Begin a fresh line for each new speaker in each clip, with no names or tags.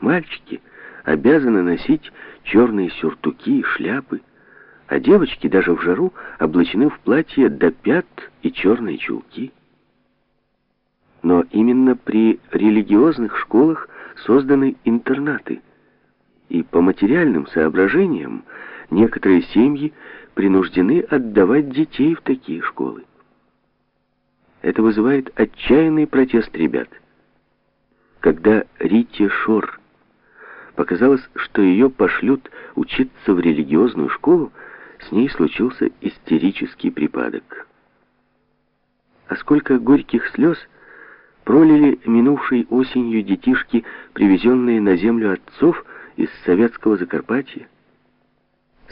Мальчики обязаны носить черные сюртуки и шляпы, а девочки даже в жару облачены в платье до пят и черные чулки. Но именно при религиозных школах созданы интернаты, и по материальным соображениям некоторые семьи принуждены отдавать детей в такие школы. Это вызывает отчаянный протест ребят. Когда Рите Шор показалось, что ее пошлют учиться в религиозную школу, с ней случился истерический припадок. А сколько горьких слез пролили минувшей осенью детишки, привезенные на землю отцов из советского Закарпатья.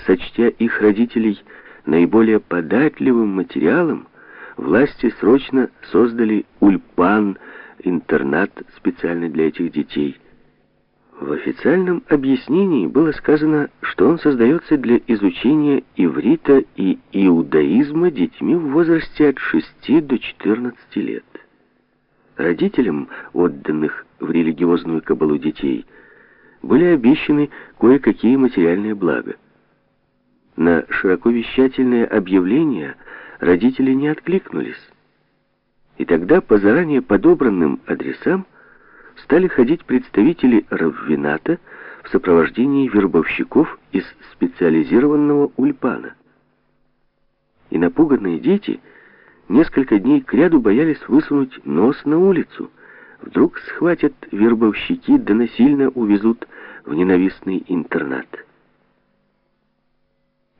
Сочтя их родителей наиболее податливым материалом, власти срочно создали ульпан, интернат специально для этих детей – в официальном объяснении было сказано, что он создается для изучения иврита и иудаизма детьми в возрасте от 6 до 14 лет. Родителям, отданных в религиозную кабалу детей, были обещаны кое-какие материальные блага. На широко вещательные объявления родители не откликнулись. И тогда по заранее подобранным адресам стали ходить представители Раввината в сопровождении вербовщиков из специализированного ульпана. И напуганные дети несколько дней кряду боялись высунуть нос на улицу. Вдруг схватят вербовщики да насильно увезут в ненавистный интернат.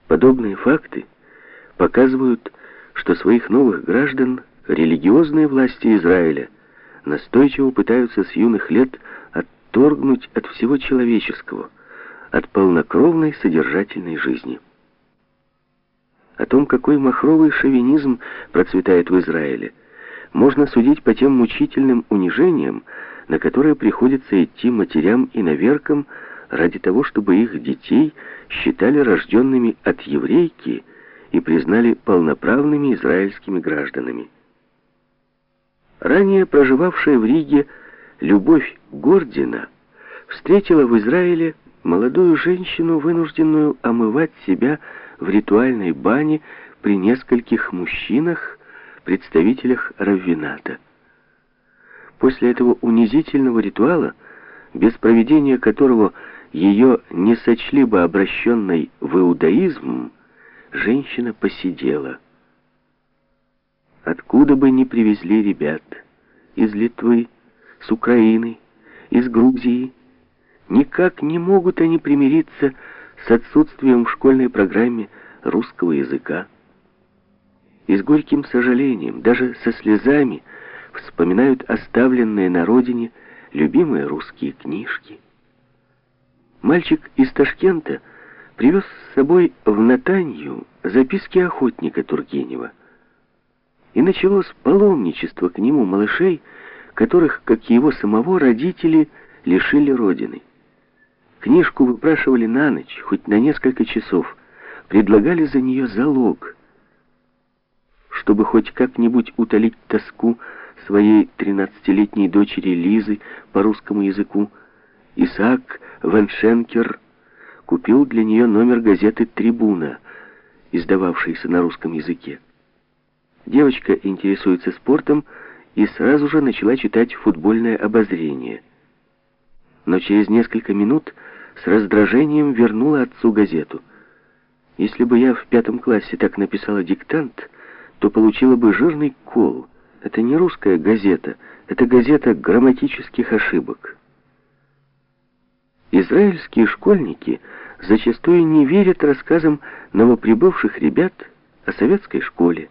Подобные факты показывают, что своих новых граждан религиозные власти Израиля настойчиво пытаются с юных лет отторгнуть от всего человеческого, от полнокровной содержательной жизни. О том, какой махровый шовинизм процветает в Израиле, можно судить по тем мучительным унижениям, на которые приходится идти матерям и наверкам ради того, чтобы их детей считали рожденными от еврейки и признали полноправными израильскими гражданами. Ранее проживавшая в Риге Любовь Гордина встретила в Израиле молодую женщину, вынужденную омывать себя в ритуальной бане при нескольких мужчинах, представителях раввината. После этого унизительного ритуала, без проведения которого ее не сочли бы обращенной в иудаизм, женщина посидела. Откуда бы ни привезли ребят, из Литвы, с Украины, из Грузии, никак не могут они примириться с отсутствием в школьной программе русского языка. И с горьким сожалением, даже со слезами, вспоминают оставленные на родине любимые русские книжки. Мальчик из Ташкента привез с собой в Натанью записки охотника Тургенева – и началось паломничество к нему малышей, которых, как и его самого, родители лишили родины. Книжку выпрашивали на ночь, хоть на несколько часов, предлагали за нее залог. Чтобы хоть как-нибудь утолить тоску своей тринадцатилетней дочери Лизы по русскому языку, Исаак Ваншенкер купил для нее номер газеты «Трибуна», издававшейся на русском языке. Девочка интересуется спортом и сразу же начала читать футбольное обозрение. Но через несколько минут с раздражением вернула отцу газету. Если бы я в пятом классе так написала диктант, то получила бы жирный кол. Это не русская газета, это газета грамматических ошибок. Израильские школьники зачастую не верят рассказам новоприбывших ребят о советской школе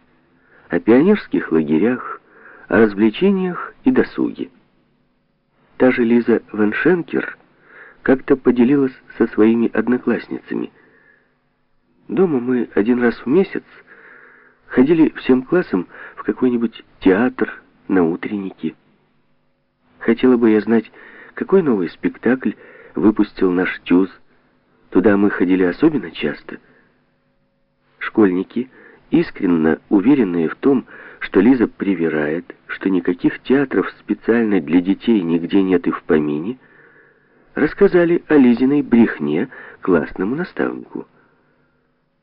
о пионерских лагерях, о развлечениях и досуге. Та же Лиза Веншенкер как-то поделилась со своими одноклассницами. Дома мы один раз в месяц ходили всем классом в какой-нибудь театр на утренники. Хотела бы я знать, какой новый спектакль выпустил наш ТЮЗ. Туда мы ходили особенно часто. Школьники – искренне уверенные в том, что Лиза привирает, что никаких театров специально для детей нигде нет и в помине, рассказали о Лизиной брехне классному наставнику.